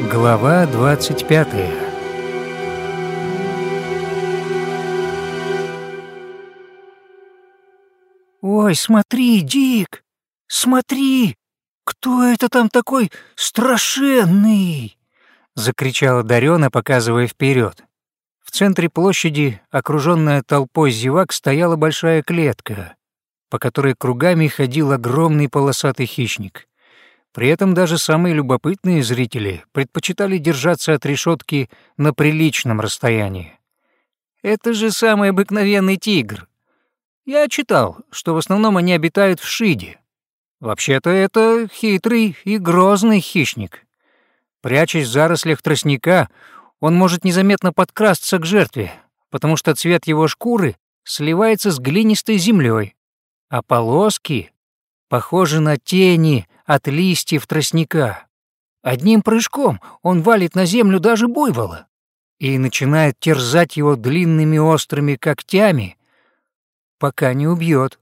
Глава 25 «Ой, смотри, Дик! Смотри! Кто это там такой страшенный?» — закричала Дарёна, показывая вперед. В центре площади, окруженная толпой зевак, стояла большая клетка, по которой кругами ходил огромный полосатый хищник. При этом даже самые любопытные зрители предпочитали держаться от решетки на приличном расстоянии. Это же самый обыкновенный тигр. Я читал, что в основном они обитают в Шиде. Вообще-то это хитрый и грозный хищник. Прячась в зарослях тростника, он может незаметно подкрасться к жертве, потому что цвет его шкуры сливается с глинистой землей, а полоски похожи на тени от листьев тростника. Одним прыжком он валит на землю даже буйвола и начинает терзать его длинными острыми когтями, пока не убьет.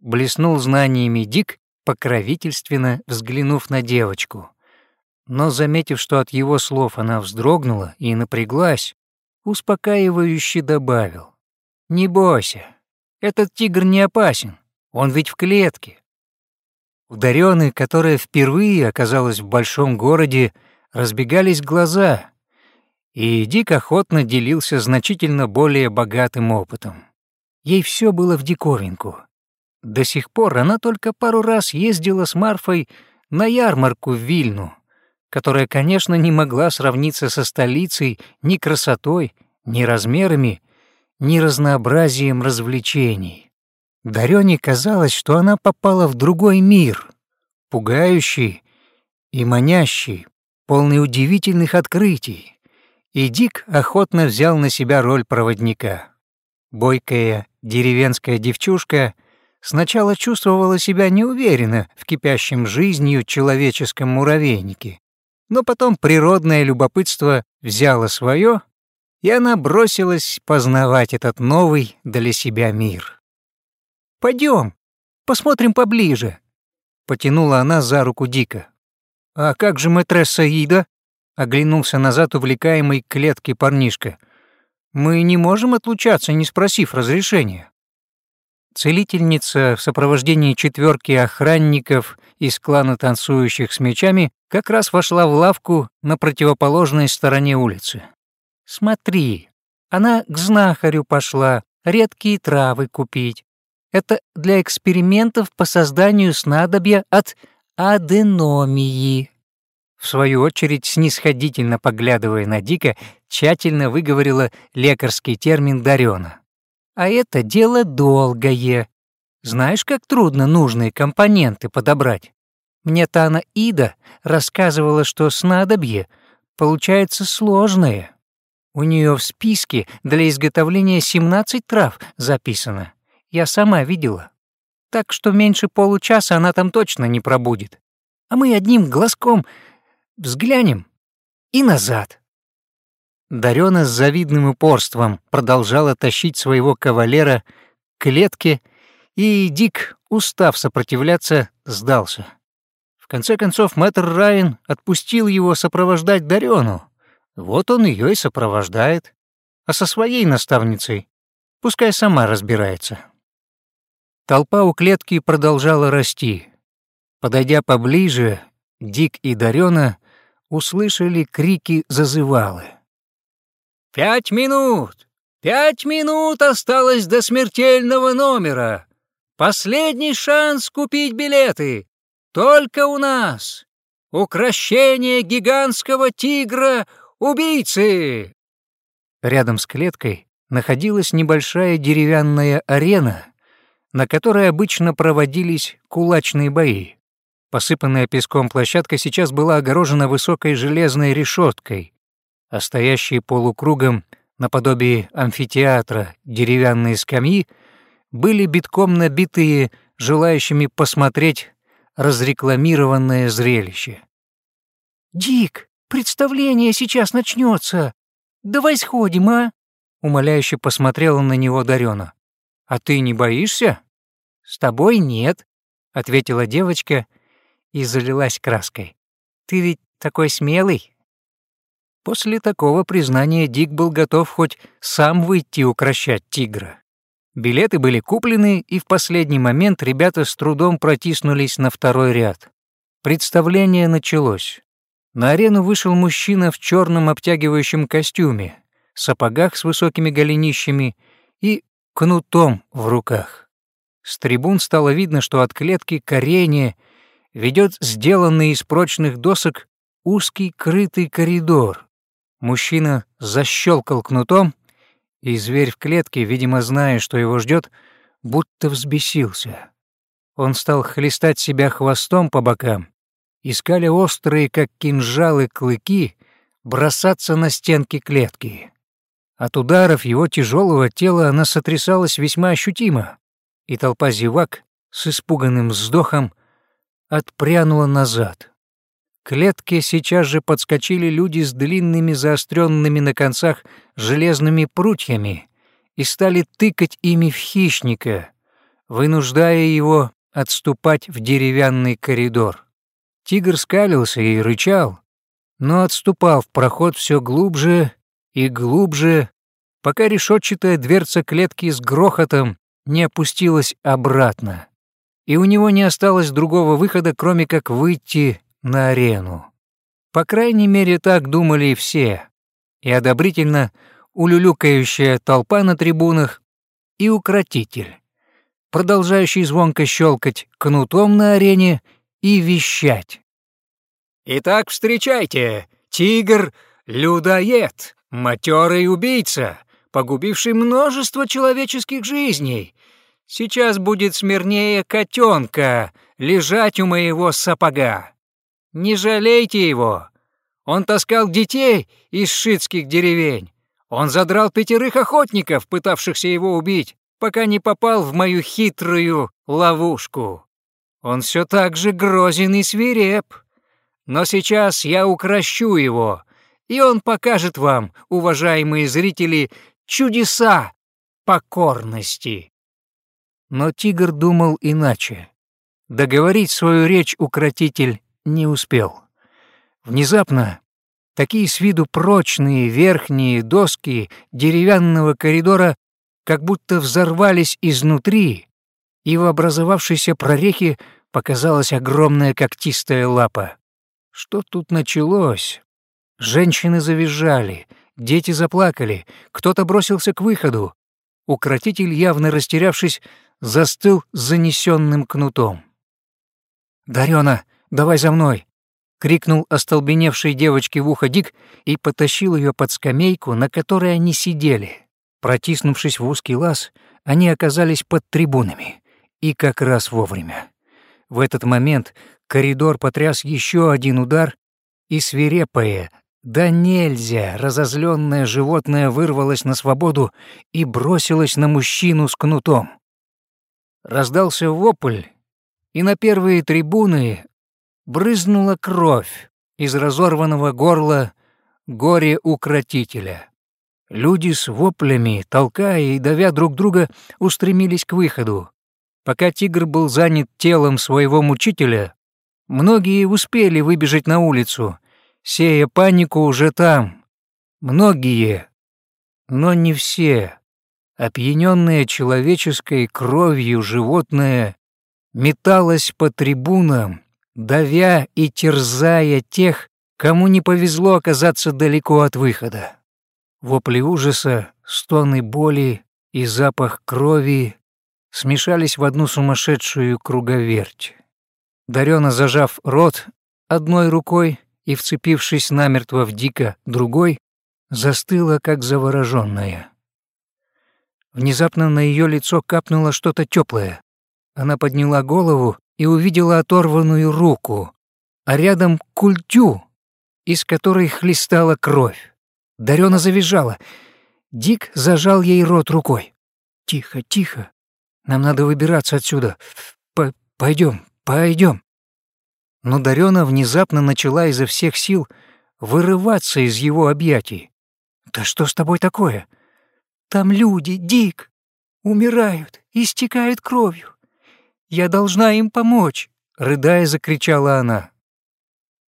Блеснул знаниями Дик, покровительственно взглянув на девочку. Но, заметив, что от его слов она вздрогнула и напряглась, успокаивающе добавил. «Не бойся, этот тигр не опасен, он ведь в клетке. У Дарёны, которая впервые оказалась в большом городе, разбегались глаза, и Дик охотно делился значительно более богатым опытом. Ей все было в диковинку. До сих пор она только пару раз ездила с Марфой на ярмарку в Вильну, которая, конечно, не могла сравниться со столицей ни красотой, ни размерами, ни разнообразием развлечений. Дарёне казалось, что она попала в другой мир, пугающий и манящий, полный удивительных открытий, и Дик охотно взял на себя роль проводника. Бойкая деревенская девчушка сначала чувствовала себя неуверенно в кипящем жизнью человеческом муравейнике, но потом природное любопытство взяло свое, и она бросилась познавать этот новый для себя мир. Пойдем, посмотрим поближе», — потянула она за руку Дика. «А как же мэтресса Ида?» — оглянулся назад увлекаемый к клетке парнишка. «Мы не можем отлучаться, не спросив разрешения». Целительница в сопровождении четверки охранников из клана танцующих с мечами как раз вошла в лавку на противоположной стороне улицы. «Смотри, она к знахарю пошла, редкие травы купить. Это для экспериментов по созданию снадобья от аденомии. В свою очередь, снисходительно поглядывая на Дика, тщательно выговорила лекарский термин Дарёна. А это дело долгое. Знаешь, как трудно нужные компоненты подобрать? Мне-то она Ида рассказывала, что снадобье получается сложное. У нее в списке для изготовления 17 трав записано. Я сама видела. Так что меньше получаса она там точно не пробудет. А мы одним глазком взглянем и назад. Дарёна с завидным упорством продолжала тащить своего кавалера к клетке, и Дик, устав сопротивляться, сдался. В конце концов, мэтр Райан отпустил его сопровождать Дарёну. Вот он ее и сопровождает. А со своей наставницей пускай сама разбирается. Толпа у клетки продолжала расти. Подойдя поближе, Дик и Дарёна услышали крики зазывалы. «Пять минут! Пять минут осталось до смертельного номера! Последний шанс купить билеты! Только у нас! Укращение гигантского тигра-убийцы!» Рядом с клеткой находилась небольшая деревянная арена — на которой обычно проводились кулачные бои. Посыпанная песком площадка сейчас была огорожена высокой железной решеткой, а стоящие полукругом наподобие амфитеатра деревянные скамьи были битком набитые желающими посмотреть разрекламированное зрелище. «Дик, представление сейчас начнется. Давай сходим, а?» Умоляюще посмотрела на него Дарёна. «А ты не боишься?» «С тобой нет», — ответила девочка и залилась краской. «Ты ведь такой смелый, После такого признания Дик был готов хоть сам выйти укращать тигра. Билеты были куплены, и в последний момент ребята с трудом протиснулись на второй ряд. Представление началось. На арену вышел мужчина в черном обтягивающем костюме, сапогах с высокими голенищами и кнутом в руках. С трибун стало видно, что от клетки к арене ведет сделанный из прочных досок узкий крытый коридор. Мужчина защелкал кнутом, и зверь в клетке, видимо, зная, что его ждет, будто взбесился. Он стал хлестать себя хвостом по бокам, искали острые, как кинжалы, клыки, бросаться на стенки клетки. От ударов его тяжелого тела она сотрясалась весьма ощутимо, и толпа зевак с испуганным вздохом отпрянула назад. К клетке сейчас же подскочили люди с длинными заостренными на концах железными прутьями и стали тыкать ими в хищника, вынуждая его отступать в деревянный коридор. Тигр скалился и рычал, но отступал в проход все глубже и глубже, пока решетчатая дверца клетки с грохотом не опустилась обратно, и у него не осталось другого выхода, кроме как выйти на арену. По крайней мере, так думали и все, и одобрительно улюлюкающая толпа на трибунах, и укротитель, продолжающий звонко щелкать кнутом на арене и вещать. «Итак, встречайте, тигр-людоед, матерый убийца, погубивший множество человеческих жизней. Сейчас будет смирнее котенка лежать у моего сапога. Не жалейте его. Он таскал детей из шитских деревень. Он задрал пятерых охотников, пытавшихся его убить, пока не попал в мою хитрую ловушку. Он все так же грозен и свиреп. Но сейчас я укращу его, и он покажет вам, уважаемые зрители, чудеса покорности. Но тигр думал иначе. Договорить свою речь укротитель не успел. Внезапно такие с виду прочные верхние доски деревянного коридора как будто взорвались изнутри, и в образовавшейся прорехе показалась огромная когтистая лапа. Что тут началось? Женщины завизжали, дети заплакали, кто-то бросился к выходу. Укротитель, явно растерявшись, застыл с занесенным кнутом. «Дарёна, Давай за мной!» — крикнул остолбеневшей девочке в ухо Дик и потащил ее под скамейку, на которой они сидели. Протиснувшись в узкий лаз, они оказались под трибунами. И как раз вовремя. В этот момент коридор потряс еще один удар, и свирепое, да нельзя, разозленное животное вырвалось на свободу и бросилось на мужчину с кнутом. Раздался вопль, и на первые трибуны брызнула кровь из разорванного горла горе-укротителя. Люди с воплями, толкая и давя друг друга, устремились к выходу. Пока тигр был занят телом своего мучителя, многие успели выбежать на улицу, сея панику уже там. Многие, но не все. Опьянённое человеческой кровью животное металось по трибунам, давя и терзая тех, кому не повезло оказаться далеко от выхода. Вопли ужаса, стоны боли и запах крови смешались в одну сумасшедшую круговерть. Дарёна, зажав рот одной рукой и вцепившись намертво в Дика другой, застыла, как заворожённая. Внезапно на ее лицо капнуло что-то теплое. Она подняла голову и увидела оторванную руку, а рядом культю, из которой хлестала кровь. Дарёна завизжала. Дик зажал ей рот рукой. «Тихо, тихо. Нам надо выбираться отсюда. Пойдем, пойдем». Но Дарёна внезапно начала изо всех сил вырываться из его объятий. «Да что с тобой такое?» «Там люди, Дик, умирают, истекают кровью. Я должна им помочь!» — рыдая, закричала она.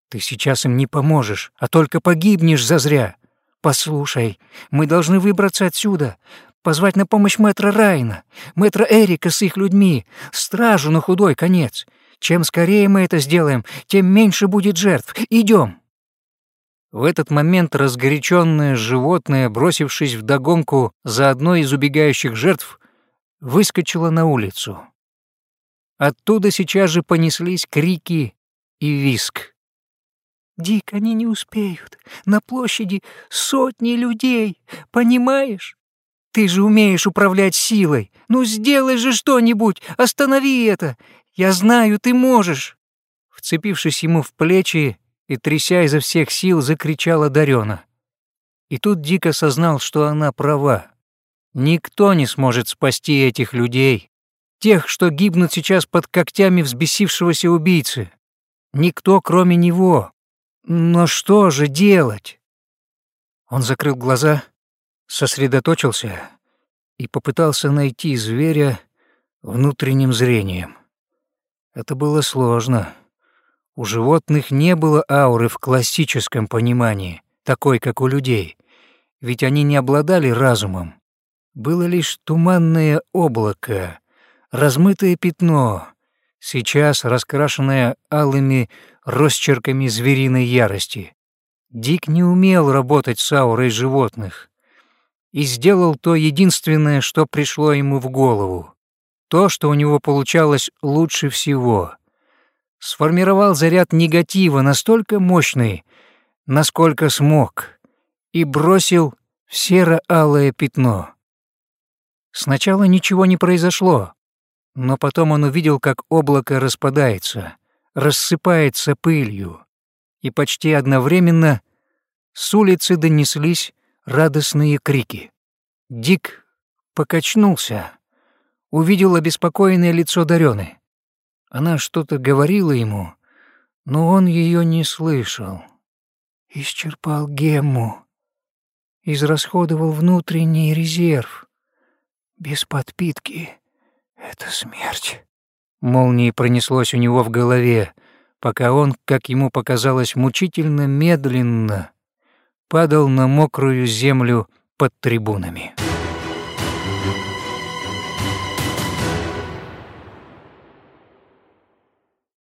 Ты сейчас им не поможешь, а только погибнешь зазря. Послушай, мы должны выбраться отсюда, позвать на помощь мэтра Райна, мэтра Эрика с их людьми, стражу на худой конец. Чем скорее мы это сделаем, тем меньше будет жертв. Идем. В этот момент разгоряченное животное, бросившись в догонку за одной из убегающих жертв, выскочило на улицу. Оттуда сейчас же понеслись крики и виск. «Дик, они не успеют. На площади сотни людей, понимаешь? Ты же умеешь управлять силой. Ну сделай же что-нибудь, останови это. Я знаю, ты можешь!» Вцепившись ему в плечи и тряся изо всех сил, закричала Дарёна. И тут Дик осознал, что она права. Никто не сможет спасти этих людей, тех, что гибнут сейчас под когтями взбесившегося убийцы. Никто, кроме него. Но что же делать? Он закрыл глаза, сосредоточился и попытался найти зверя внутренним зрением. Это было сложно. У животных не было ауры в классическом понимании, такой, как у людей, ведь они не обладали разумом. Было лишь туманное облако, размытое пятно, сейчас раскрашенное алыми росчерками звериной ярости. Дик не умел работать с аурой животных и сделал то единственное, что пришло ему в голову то, что у него получалось лучше всего. Сформировал заряд негатива настолько мощный, насколько смог, и бросил в серо-алое пятно. Сначала ничего не произошло, но потом он увидел, как облако распадается, рассыпается пылью, и почти одновременно с улицы донеслись радостные крики. Дик покачнулся увидел обеспокоенное лицо Дарёны. Она что-то говорила ему, но он ее не слышал. Исчерпал гемму, израсходовал внутренний резерв. Без подпитки — это смерть. Молнией пронеслось у него в голове, пока он, как ему показалось, мучительно медленно падал на мокрую землю под трибунами.